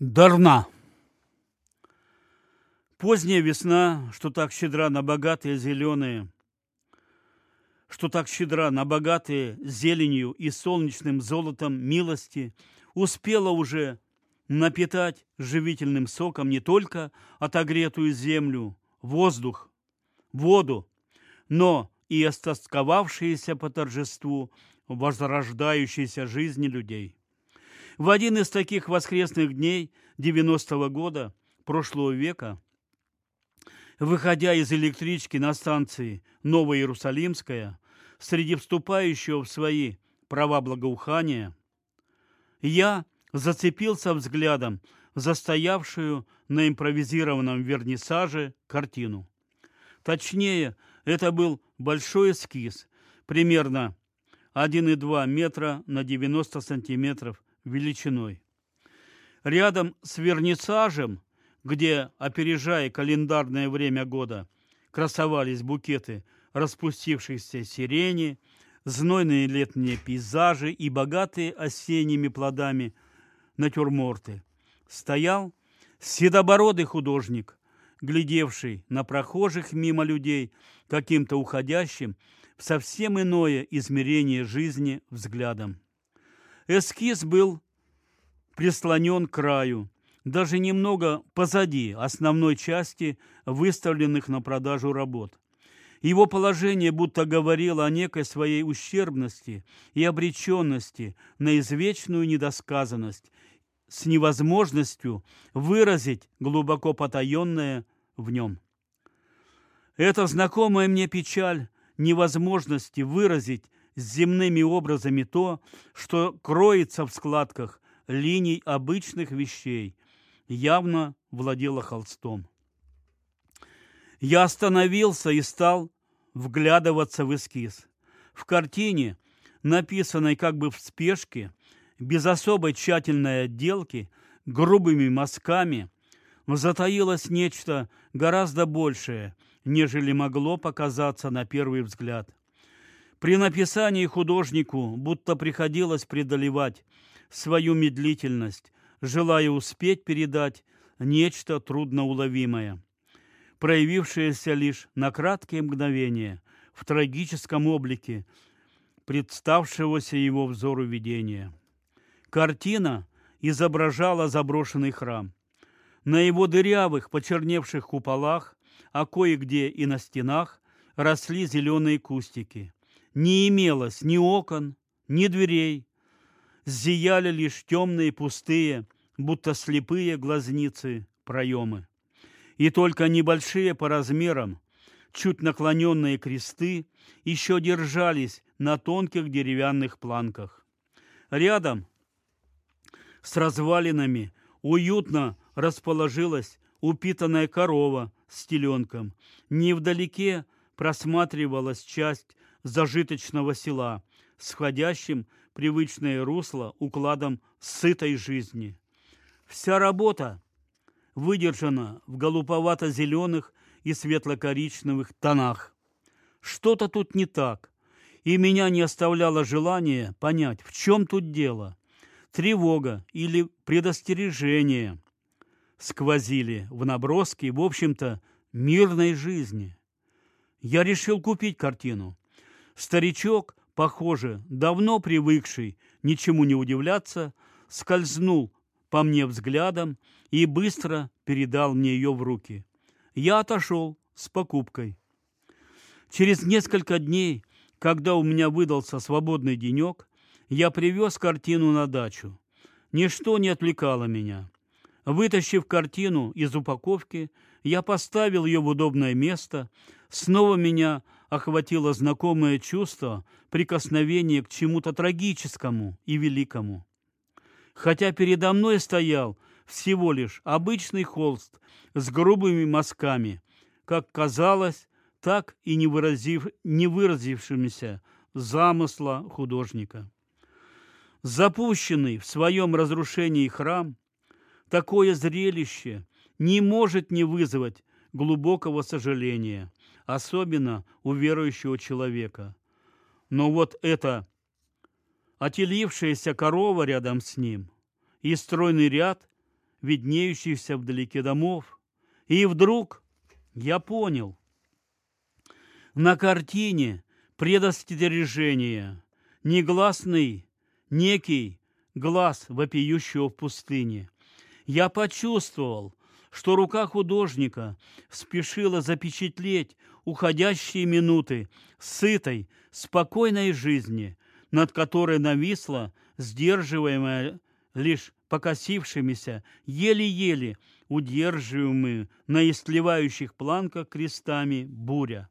Дарна. Поздняя весна, что так щедра на богатые зеленые, что так щедра на богатые зеленью и солнечным золотом милости, успела уже напитать живительным соком не только отогретую землю, воздух, воду, но и остосковавшиеся по торжеству возрождающейся жизни людей. В один из таких воскресных дней 90-го года прошлого века, выходя из электрички на станции Новоиерусалимская, среди вступающего в свои права благоухания, я зацепился взглядом за стоявшую на импровизированном вернисаже картину. Точнее, это был большой эскиз, примерно 1,2 метра на 90 сантиметров величиной. Рядом с вернисажем, где, опережая календарное время года, красовались букеты распустившейся сирени, знойные летние пейзажи и богатые осенними плодами натюрморты, стоял седобородый художник, глядевший на прохожих мимо людей каким-то уходящим в совсем иное измерение жизни взглядом. Эскиз был прислонен к краю, даже немного позади основной части выставленных на продажу работ. Его положение будто говорило о некой своей ущербности и обреченности на извечную недосказанность с невозможностью выразить глубоко потаенное в нем. Эта знакомая мне печаль невозможности выразить земными образами то, что кроется в складках линий обычных вещей, явно владела холстом. Я остановился и стал вглядываться в эскиз. В картине, написанной как бы в спешке, без особой тщательной отделки, грубыми мазками, затаилось нечто гораздо большее, нежели могло показаться на первый взгляд. При написании художнику будто приходилось преодолевать свою медлительность, желая успеть передать нечто трудноуловимое, проявившееся лишь на краткие мгновения в трагическом облике представшегося его взору видения. Картина изображала заброшенный храм. На его дырявых, почерневших куполах, а кое-где и на стенах, росли зеленые кустики – не имелось ни окон, ни дверей. Зияли лишь темные, пустые, будто слепые глазницы, проемы. И только небольшие по размерам, чуть наклоненные кресты еще держались на тонких деревянных планках. Рядом с развалинами уютно расположилась упитанная корова с теленком. Невдалеке просматривалась часть зажиточного села, сходящим привычное русло укладом сытой жизни. Вся работа выдержана в голуповато-зеленых и светло-коричневых тонах. Что-то тут не так, и меня не оставляло желание понять, в чем тут дело. Тревога или предостережение сквозили в наброске, в общем-то, мирной жизни. Я решил купить картину. Старичок, похоже, давно привыкший ничему не удивляться, скользнул по мне взглядом и быстро передал мне ее в руки. Я отошел с покупкой. Через несколько дней, когда у меня выдался свободный денек, я привез картину на дачу. Ничто не отвлекало меня. Вытащив картину из упаковки, я поставил ее в удобное место. Снова меня охватило знакомое чувство прикосновения к чему-то трагическому и великому. Хотя передо мной стоял всего лишь обычный холст с грубыми мазками, как казалось, так и не, выразив, не выразившимися замысла художника. Запущенный в своем разрушении храм, такое зрелище не может не вызвать глубокого сожаления особенно у верующего человека. Но вот эта отелившаяся корова рядом с ним и стройный ряд виднеющихся вдалеке домов. И вдруг я понял. На картине предостережение, негласный некий глаз вопиющего в пустыне. Я почувствовал, что рука художника спешила запечатлеть уходящие минуты сытой, спокойной жизни, над которой нависла сдерживаемая лишь покосившимися, еле-еле удерживаемые на истлевающих планках крестами буря.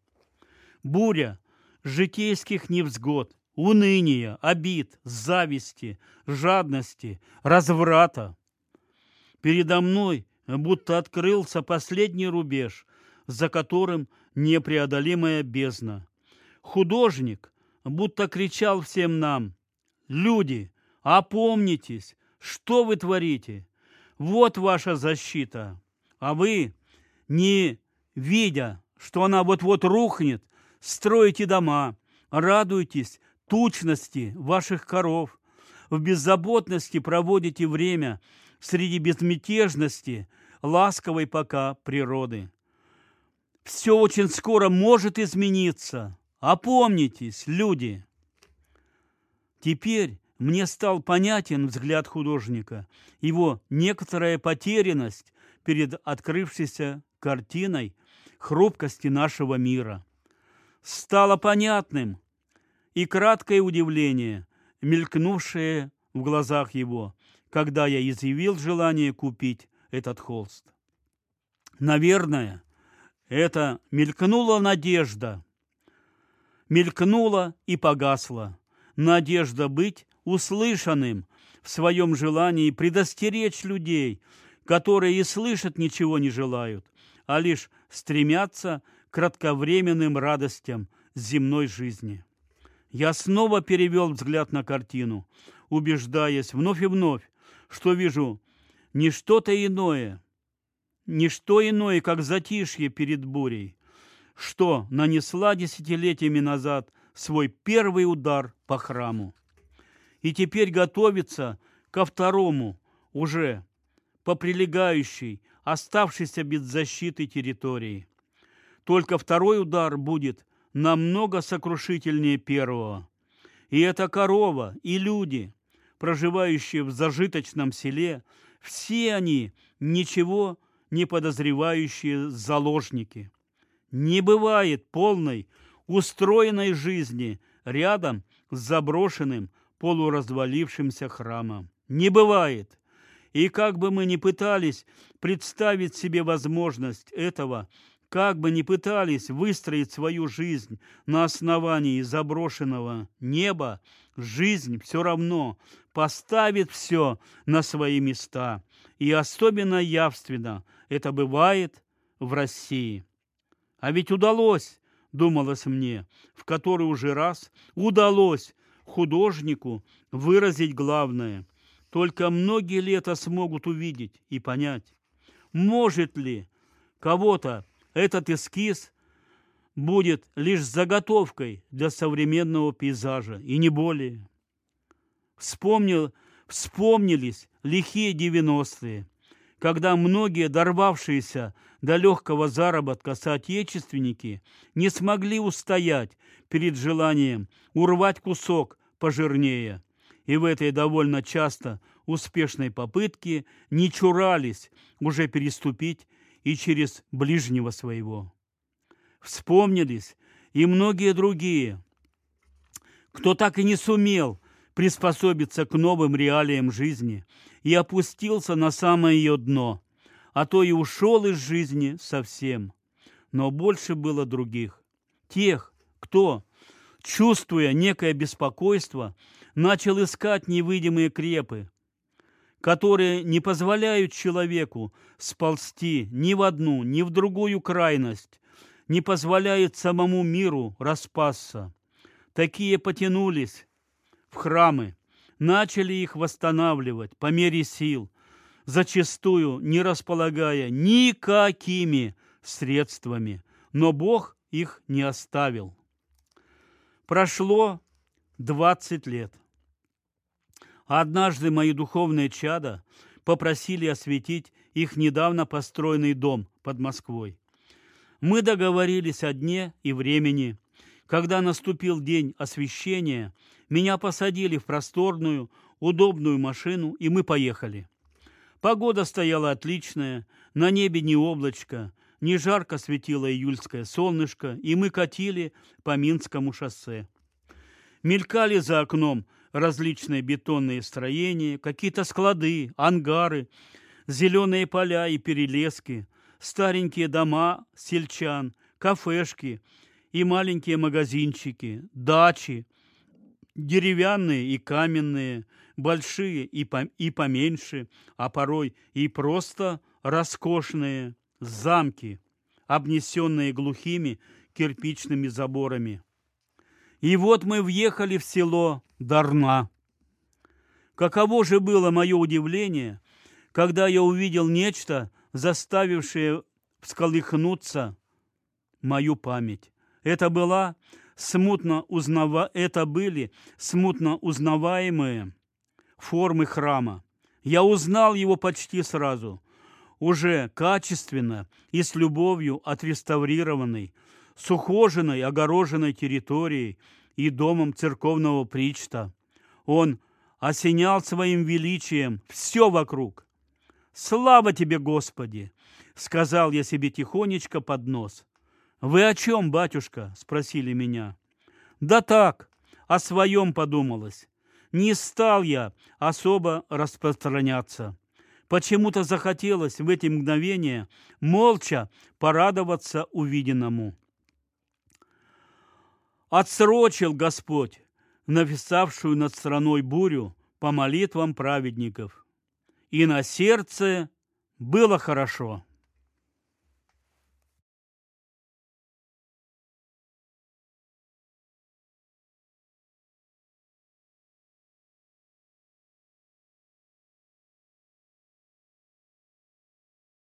Буря житейских невзгод, уныния, обид, зависти, жадности, разврата. Передо мной будто открылся последний рубеж, за которым непреодолимая бездна. Художник будто кричал всем нам, «Люди, опомнитесь, что вы творите? Вот ваша защита!» А вы, не видя, что она вот-вот рухнет, строите дома, радуйтесь тучности ваших коров, в беззаботности проводите время среди безмятежности ласковой пока природы. Все очень скоро может измениться. Опомнитесь, люди. Теперь мне стал понятен взгляд художника, его некоторая потерянность перед открывшейся картиной хрупкости нашего мира. Стало понятным и краткое удивление, мелькнувшее в глазах его, когда я изъявил желание купить этот холст. Наверное, это мелькнула надежда, мелькнула и погасла. Надежда быть услышанным в своем желании предостеречь людей, которые и слышать ничего не желают, а лишь стремятся к кратковременным радостям земной жизни. Я снова перевел взгляд на картину, убеждаясь вновь и вновь, что вижу не что-то иное, не что иное, как затишье перед бурей, что нанесла десятилетиями назад свой первый удар по храму. И теперь готовится ко второму, уже по прилегающей, оставшейся без защиты территории. Только второй удар будет намного сокрушительнее первого. И эта корова, и люди, проживающие в зажиточном селе, все они ничего не подозревающие заложники. Не бывает полной, устроенной жизни рядом с заброшенным, полуразвалившимся храмом. Не бывает. И как бы мы ни пытались представить себе возможность этого, как бы ни пытались выстроить свою жизнь на основании заброшенного неба, жизнь все равно поставит все на свои места. И особенно явственно это бывает в России. А ведь удалось, думалось мне, в который уже раз удалось художнику выразить главное. Только многие лета смогут увидеть и понять, может ли кого-то этот эскиз будет лишь заготовкой для современного пейзажа, и не более. Вспомнил, вспомнились лихие девяностые, когда многие дорвавшиеся до легкого заработка соотечественники не смогли устоять перед желанием урвать кусок пожирнее, и в этой довольно часто успешной попытке не чурались уже переступить и через ближнего своего. Вспомнились и многие другие, кто так и не сумел приспособиться к новым реалиям жизни и опустился на самое ее дно, а то и ушел из жизни совсем. Но больше было других, тех, кто, чувствуя некое беспокойство, начал искать невидимые крепы, которые не позволяют человеку сползти ни в одну, ни в другую крайность, не позволяют самому миру распасться. Такие потянулись храмы, начали их восстанавливать по мере сил, зачастую не располагая никакими средствами, но Бог их не оставил. Прошло 20 лет – Однажды мои духовные чада попросили осветить их недавно построенный дом под Москвой. Мы договорились о дне и времени. Когда наступил день освещения, меня посадили в просторную, удобную машину, и мы поехали. Погода стояла отличная, на небе не облачко, не жарко светило июльское солнышко, и мы катили по Минскому шоссе. Мелькали за окном различные бетонные строения, какие-то склады, ангары, зеленые поля и перелески, старенькие дома сельчан, кафешки и маленькие магазинчики, дачи, деревянные и каменные, большие и, по, и поменьше, а порой и просто роскошные замки, обнесенные глухими кирпичными заборами. И вот мы въехали в село Дарна. Каково же было мое удивление, когда я увидел нечто, заставившее всколыхнуться мою память. Это была смутно узнава... это были смутно узнаваемые формы храма. Я узнал его почти сразу, уже качественно и с любовью отреставрированный, с ухоженной, огороженной территорией и домом церковного причта. Он осенял своим величием все вокруг. «Слава тебе, Господи!» — сказал я себе тихонечко под нос. «Вы о чем, батюшка?» — спросили меня. «Да так, о своем подумалось. Не стал я особо распространяться. Почему-то захотелось в эти мгновения молча порадоваться увиденному. Отсрочил Господь нависавшую над страной бурю по молитвам праведников. И на сердце было хорошо.